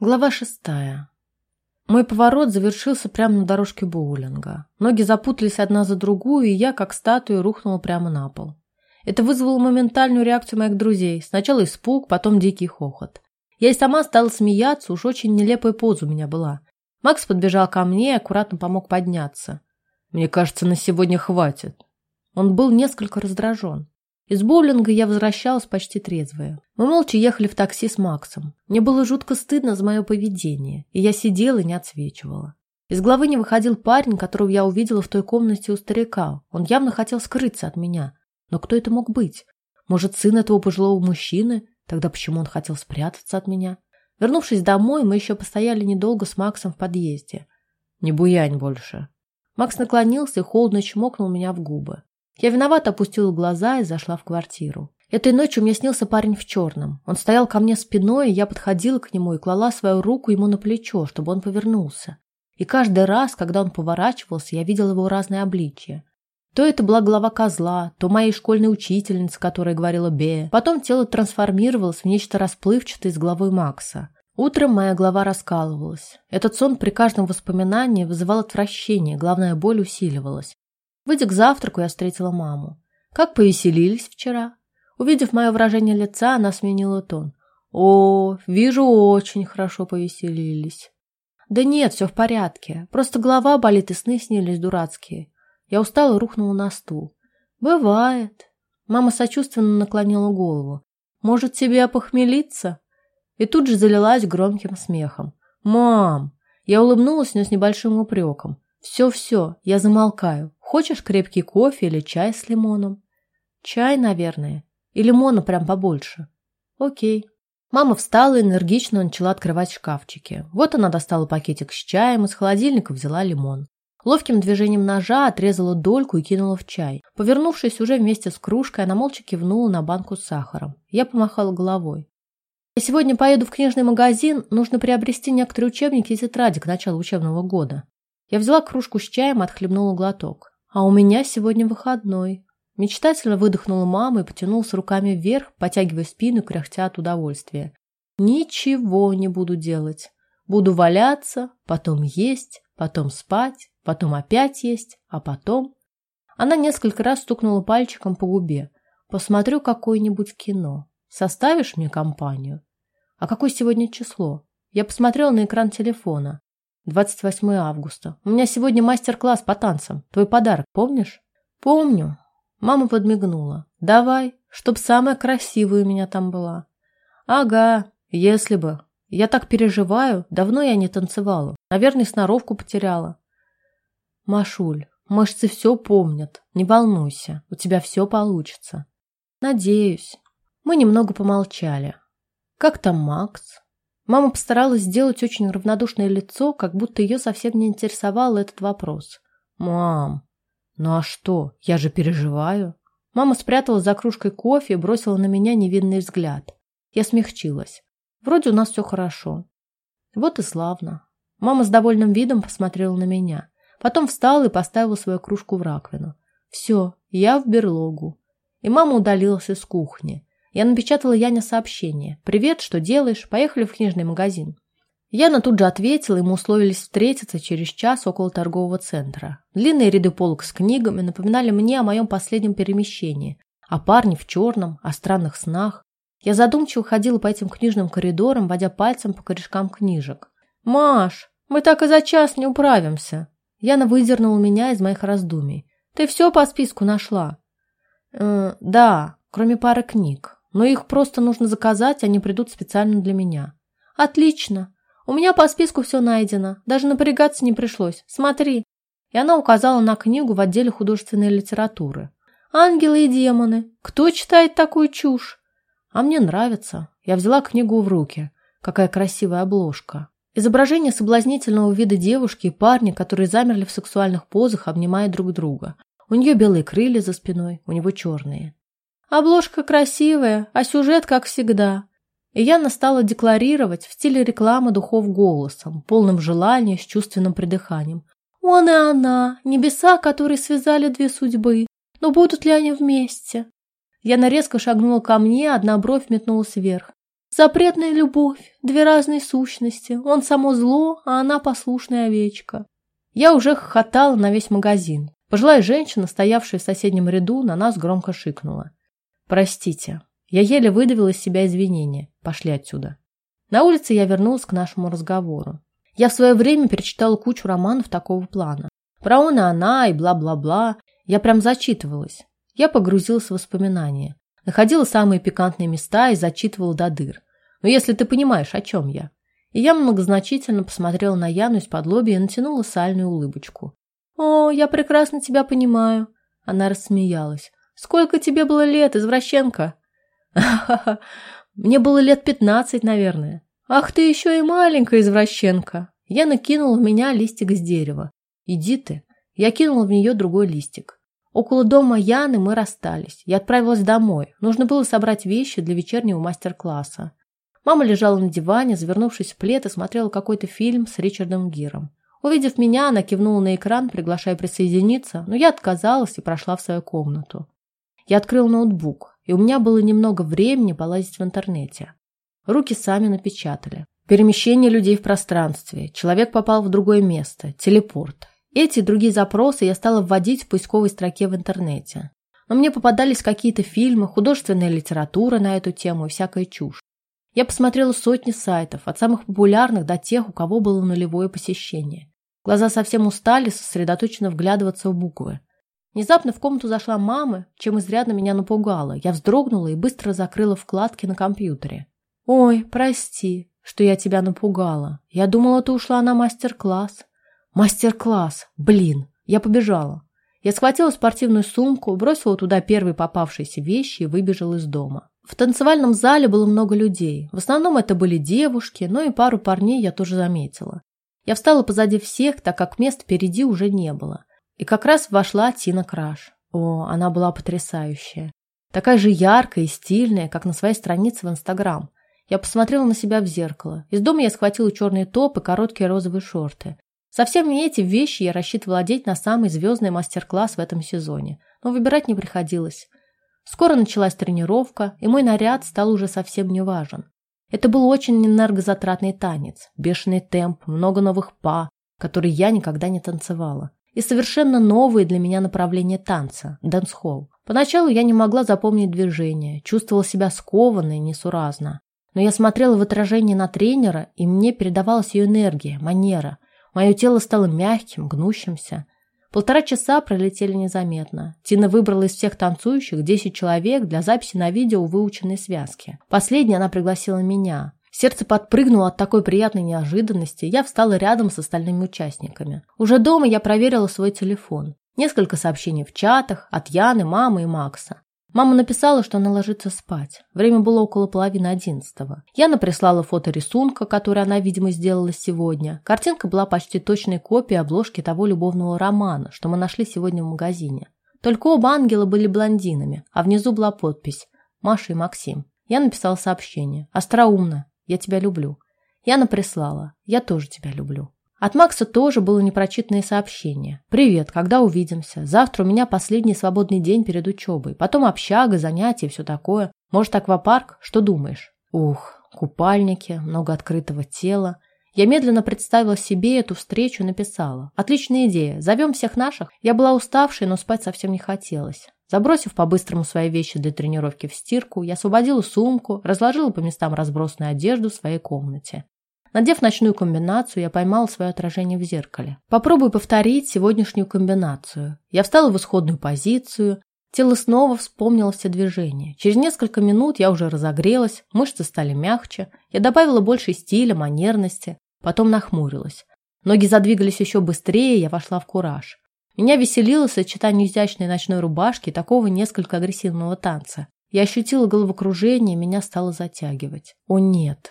Глава шестая. Мой поворот завершился прямо на дорожке боулинга. Ноги запутались одна за другую, и я, как статуя, рухнула прямо на пол. Это вызвало моментальную реакцию моих друзей. Сначала испуг, потом дикий хохот. Я и сама стала смеяться, уж очень нелепая поза у меня была. Макс подбежал ко мне и аккуратно помог подняться. «Мне кажется, на сегодня хватит». Он был несколько раздражен. Из боулинга я возвращалась почти трезвая. Мы молча ехали в такси с Максом. Мне было жутко стыдно за мое поведение, и я сидела и не отсвечивала. Из головы не выходил парень, которого я увидела в той комнате у старика. Он явно хотел скрыться от меня. Но кто это мог быть? Может, сын этого пожилого мужчины? Тогда почему он хотел спрятаться от меня? Вернувшись домой, мы еще постояли недолго с Максом в подъезде. «Не буянь больше». Макс наклонился и холодно чмокнул меня в губы. Я виновато опустила глаза и зашла в квартиру. Этой ночью мне снился парень в черном. Он стоял ко мне спиной, и я подходила к нему и клала свою руку ему на плечо, чтобы он повернулся. И каждый раз, когда он поворачивался, я видела его разные обличия. То это была голова козла, то моей школьной учительницы, которая говорила «бе». Потом тело трансформировалось в нечто расплывчатое с головой Макса. Утром моя голова раскалывалась. Этот сон при каждом воспоминании вызывал отвращение, главная боль усиливалась. Выйдя к завтраку, я встретила маму. Как повеселились вчера. Увидев мое выражение лица, она сменила тон. О, вижу, очень хорошо повеселились. Да нет, все в порядке. Просто голова болит и сны снились дурацкие. Я устала и рухнула на стул. Бывает. Мама сочувственно наклонила голову. Может, тебе опохмелиться? И тут же залилась громким смехом. Мам! Я улыбнулась, но с небольшим упреком. Все-все, я замолкаю. Хочешь крепкий кофе или чай с лимоном? Чай, наверное. И лимона прям побольше. Окей. Мама встала и энергично начала открывать шкафчики. Вот она достала пакетик с чаем, из холодильника взяла лимон. Ловким движением ножа отрезала дольку и кинула в чай. Повернувшись уже вместе с кружкой, она молча кивнула на банку с сахаром. Я помахала головой. Я сегодня поеду в книжный магазин, нужно приобрести некоторые учебники и тетради к началу учебного года. Я взяла кружку с чаем и отхлебнула глоток. А у меня сегодня выходной. Мечтательно выдохнула мама и потянулась руками вверх, потягивая спину, кряхтя от удовольствия. Ничего не буду делать. Буду валяться, потом есть, потом спать, потом опять есть, а потом... Она несколько раз стукнула пальчиком по губе. Посмотрю какое-нибудь кино. Составишь мне компанию? А какое сегодня число? Я посмотрела на экран телефона. 28 августа. У меня сегодня мастер-класс по танцам. Твой подарок, помнишь? Помню. Мама подмигнула. Давай, чтоб самая красивая у меня там была. Ага, если бы. Я так переживаю. Давно я не танцевала. Наверное, сноровку потеряла. Машуль, мышцы все помнят. Не волнуйся, у тебя все получится. Надеюсь. Мы немного помолчали. Как там Макс? Мама постаралась сделать очень равнодушное лицо, как будто ее совсем не интересовал этот вопрос. «Мам, ну а что? Я же переживаю». Мама спрятала за кружкой кофе и бросила на меня невинный взгляд. Я смягчилась. Вроде у нас все хорошо. Вот и славно. Мама с довольным видом посмотрела на меня. Потом встала и поставила свою кружку в раковину. Все, я в берлогу. И мама удалилась из кухни. Я напечатала Яне сообщение. «Привет, что делаешь? Поехали в книжный магазин». Яна тут же ответила, и мы условились встретиться через час около торгового центра. Длинные ряды полок с книгами напоминали мне о моем последнем перемещении, о парне в черном, о странных снах. Я задумчиво ходила по этим книжным коридорам, водя пальцем по корешкам книжек. «Маш, мы так и за час не управимся!» Яна выдернула меня из моих раздумий. «Ты все по списку нашла?» «Э, «Да, кроме пары книг. Но их просто нужно заказать, они придут специально для меня. Отлично. У меня по списку все найдено. Даже напрягаться не пришлось. Смотри. И она указала на книгу в отделе художественной литературы. Ангелы и демоны. Кто читает такую чушь? А мне нравится. Я взяла книгу в руки. Какая красивая обложка. Изображение соблазнительного вида девушки и парня, которые замерли в сексуальных позах, обнимая друг друга. У нее белые крылья за спиной, у него черные. Обложка красивая, а сюжет как всегда. И Яна стала декларировать в стиле рекламы духов голосом, полным желания, с чувственным придыханием. Он и она, небеса, которые связали две судьбы. Но будут ли они вместе? Яна резко шагнула ко мне, одна бровь метнулась вверх. Запретная любовь, две разные сущности. Он само зло, а она послушная овечка. Я уже хохотала на весь магазин. Пожилая женщина, стоявшая в соседнем ряду, на нас громко шикнула. «Простите». Я еле выдавила из себя извинения. Пошли отсюда. На улице я вернулась к нашему разговору. Я в свое время перечитала кучу романов такого плана. Про он и она и бла-бла-бла. Я прям зачитывалась. Я погрузилась в воспоминания. Находила самые пикантные места и зачитывала до дыр. Но если ты понимаешь, о чем я. И я многозначительно посмотрела на Яну из-под лоби и натянула сальную улыбочку. «О, я прекрасно тебя понимаю!» Она рассмеялась. «Сколько тебе было лет, извращенка?» «Ха-ха-ха! Мне было лет пятнадцать, наверное. Ах ты еще и маленькая извращенка!» Я накинула в меня листик с дерева. «Иди ты!» Я кинула в нее другой листик. Около дома Яны мы расстались. Я отправилась домой. Нужно было собрать вещи для вечернего мастер-класса. Мама лежала на диване, завернувшись в плед, и смотрела какой-то фильм с Ричардом Гиром. Увидев меня, она кивнула на экран, приглашая присоединиться, но я отказалась и прошла в свою комнату. Я открыл ноутбук, и у меня было немного времени полазить в интернете. Руки сами напечатали. Перемещение людей в пространстве, человек попал в другое место, телепорт. Эти и другие запросы я стала вводить в поисковой строке в интернете. Но мне попадались какие-то фильмы, художественная литература на эту тему и всякая чушь. Я посмотрела сотни сайтов, от самых популярных до тех, у кого было нулевое посещение. Глаза совсем устали сосредоточенно вглядываться в буквы. Внезапно в комнату зашла мама, чем изрядно меня напугала. Я вздрогнула и быстро закрыла вкладки на компьютере. «Ой, прости, что я тебя напугала. Я думала, ты ушла на мастер-класс». «Мастер-класс! Блин!» Я побежала. Я схватила спортивную сумку, бросила туда первые попавшиеся вещи и выбежала из дома. В танцевальном зале было много людей. В основном это были девушки, но и пару парней я тоже заметила. Я встала позади всех, так как мест впереди уже не было. И как раз вошла Тина Краш. О, она была потрясающая. Такая же яркая и стильная, как на своей странице в Инстаграм. Я посмотрела на себя в зеркало. Из дома я схватила черный топ и короткие розовые шорты. Совсем не эти вещи я рассчитывала одеть на самый звездный мастер-класс в этом сезоне. Но выбирать не приходилось. Скоро началась тренировка, и мой наряд стал уже совсем не важен. Это был очень энергозатратный танец, бешеный темп, много новых па, которые я никогда не танцевала. И совершенно новые для меня направления танца – дэнс-холл. Поначалу я не могла запомнить движения, чувствовала себя скованно и несуразно. Но я смотрела в отражение на тренера, и мне передавалась ее энергия, манера. Мое тело стало мягким, гнущимся. Полтора часа пролетели незаметно. Тина выбрала из всех танцующих 10 человек для записи на видео выученной связки. Последней она пригласила меня. Сердце подпрыгнуло от такой приятной неожиданности, я встала рядом с остальными участниками. Уже дома я проверила свой телефон. Несколько сообщений в чатах от Яны, мамы и Макса. Мама написала, что она ложится спать. Время было около половины одиннадцатого. Яна прислала фото рисунка, который она, видимо, сделала сегодня. Картинка была почти точной копией обложки того любовного романа, что мы нашли сегодня в магазине. Только оба ангела были блондинами, а внизу была подпись «Маша и Максим». Я написала сообщение. «Остроумно. Я тебя люблю». Яна прислала «Я тоже тебя люблю». От Макса тоже было непрочитанное сообщение. «Привет, когда увидимся? Завтра у меня последний свободный день перед учебой. Потом общага, занятия и все такое. Может, аквапарк? Что думаешь?» Ух, купальники, много открытого тела. Я медленно представила себе эту встречу и написала. «Отличная идея. Зовем всех наших». Я была уставшей, но спать совсем не хотелось. Забросив по-быстрому свои вещи для тренировки в стирку, я освободила сумку, разложила по местам разбросанную одежду в своей комнате. Надев ночную комбинацию, я поймала свое отражение в зеркале. Попробую повторить сегодняшнюю комбинацию. Я встала в исходную позицию, тело снова вспомнило все движения. Через несколько минут я уже разогрелась, мышцы стали мягче, я добавила больше стиля, манерности, потом нахмурилась. Ноги задвигались еще быстрее, я вошла в кураж. Меня веселило сочетание изящной ночной рубашки и такого несколько агрессивного танца. Я ощутила головокружение, меня стало затягивать. О нет,